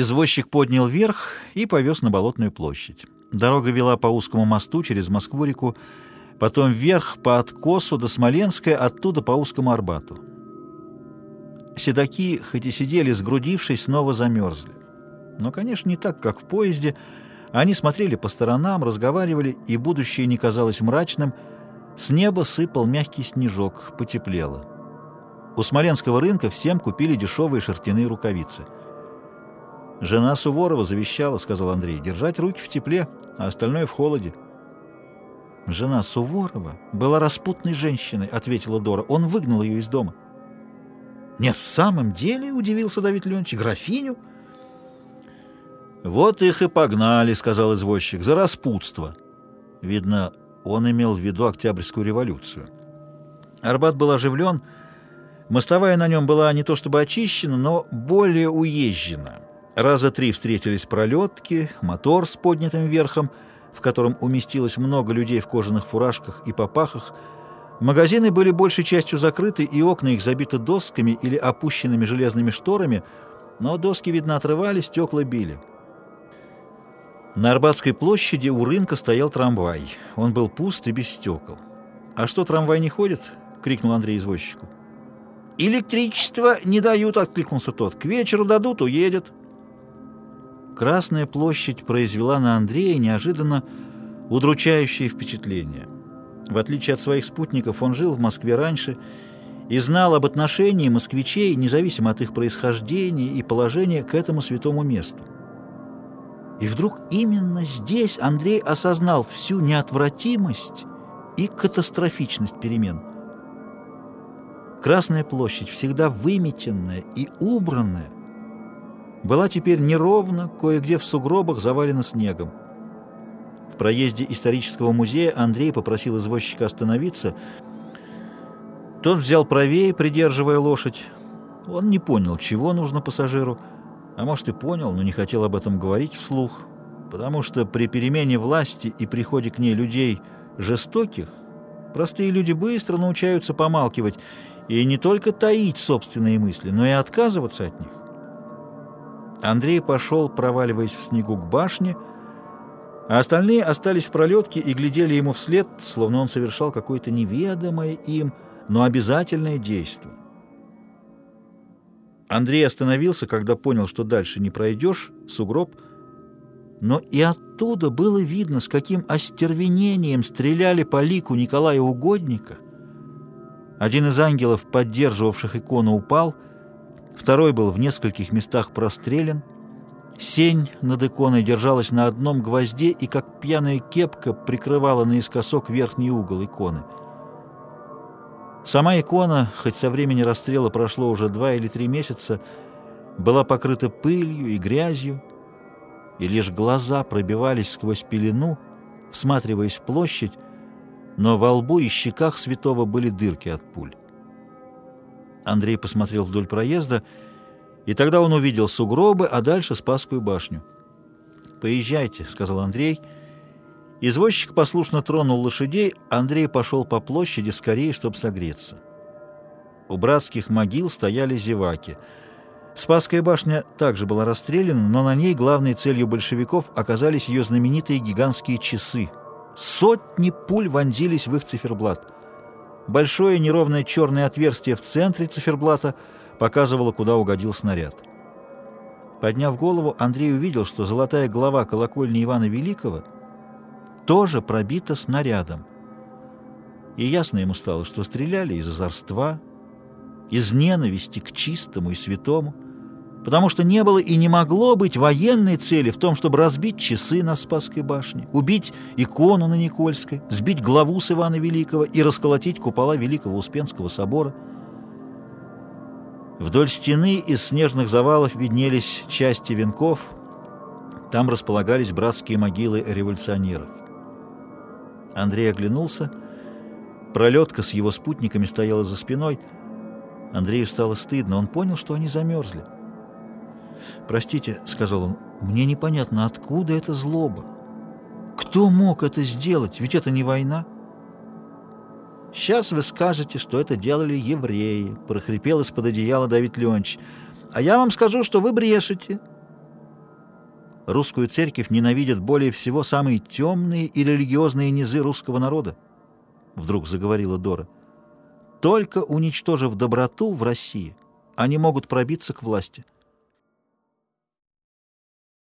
Извозчик поднял вверх и повез на Болотную площадь. Дорога вела по узкому мосту через Москву-реку, потом вверх по откосу до Смоленска, оттуда по узкому Арбату. Седаки, хоть и сидели сгрудившись, снова замерзли. Но, конечно, не так, как в поезде. Они смотрели по сторонам, разговаривали, и будущее не казалось мрачным. С неба сыпал мягкий снежок, потеплело. У Смоленского рынка всем купили дешевые шерстяные рукавицы. «Жена Суворова завещала, — сказал Андрей, — держать руки в тепле, а остальное в холоде». «Жена Суворова была распутной женщиной», — ответила Дора. «Он выгнал ее из дома». «Нет, в самом деле, — удивился Давид Леонидович, — графиню?» «Вот их и погнали», — сказал извозчик, — «за распутство». Видно, он имел в виду Октябрьскую революцию. Арбат был оживлен, мостовая на нем была не то чтобы очищена, но более уезжена. Раза три встретились пролетки, мотор с поднятым верхом, в котором уместилось много людей в кожаных фуражках и попахах, Магазины были большей частью закрыты, и окна их забиты досками или опущенными железными шторами, но доски, видно, отрывали, стекла били. На Арбатской площади у рынка стоял трамвай. Он был пуст и без стекол. «А что, трамвай не ходит?» — крикнул Андрей извозчику. «Электричество не дают», — откликнулся тот. «К вечеру дадут, уедет». Красная площадь произвела на Андрея неожиданно удручающее впечатление. В отличие от своих спутников, он жил в Москве раньше и знал об отношении москвичей, независимо от их происхождения и положения, к этому святому месту. И вдруг именно здесь Андрей осознал всю неотвратимость и катастрофичность перемен. Красная площадь, всегда выметенная и убранная, была теперь неровно, кое-где в сугробах завалена снегом. В проезде исторического музея Андрей попросил извозчика остановиться. Тот взял правее, придерживая лошадь. Он не понял, чего нужно пассажиру, а может и понял, но не хотел об этом говорить вслух, потому что при перемене власти и приходе к ней людей жестоких простые люди быстро научаются помалкивать и не только таить собственные мысли, но и отказываться от них. Андрей пошел, проваливаясь в снегу к башне, а остальные остались в пролетке и глядели ему вслед, словно он совершал какое-то неведомое им, но обязательное действие. Андрей остановился, когда понял, что дальше не пройдешь, сугроб, но и оттуда было видно, с каким остервенением стреляли по лику Николая Угодника. Один из ангелов, поддерживавших икону, упал, второй был в нескольких местах прострелен — Сень над иконой держалась на одном гвозде и, как пьяная кепка, прикрывала наискосок верхний угол иконы. Сама икона, хоть со времени расстрела прошло уже два или три месяца, была покрыта пылью и грязью, и лишь глаза пробивались сквозь пелену, всматриваясь в площадь, но во лбу и щеках святого были дырки от пуль. Андрей посмотрел вдоль проезда и, тогда он увидел сугробы, а дальше Спасскую башню. «Поезжайте», — сказал Андрей. Извозчик послушно тронул лошадей, Андрей пошел по площади скорее, чтобы согреться. У братских могил стояли зеваки. Спасская башня также была расстреляна, но на ней главной целью большевиков оказались ее знаменитые гигантские часы. Сотни пуль вонзились в их циферблат. Большое неровное черное отверстие в центре циферблата — показывала, куда угодил снаряд. Подняв голову, Андрей увидел, что золотая голова колокольни Ивана Великого тоже пробита снарядом. И ясно ему стало, что стреляли из озорства, из ненависти к чистому и святому, потому что не было и не могло быть военной цели в том, чтобы разбить часы на Спасской башне, убить икону на Никольской, сбить главу с Ивана Великого и расколотить купола Великого Успенского собора – Вдоль стены из снежных завалов виднелись части венков, там располагались братские могилы революционеров. Андрей оглянулся. Пролетка с его спутниками стояла за спиной. Андрею стало стыдно. Он понял, что они замерзли. «Простите», — сказал он, — «мне непонятно, откуда эта злоба? Кто мог это сделать? Ведь это не война». «Сейчас вы скажете, что это делали евреи», — прохрипел из-под одеяла Давид Леонидович. «А я вам скажу, что вы брешете. Русскую церковь ненавидят более всего самые темные и религиозные низы русского народа, — вдруг заговорила Дора. Только уничтожив доброту в России, они могут пробиться к власти.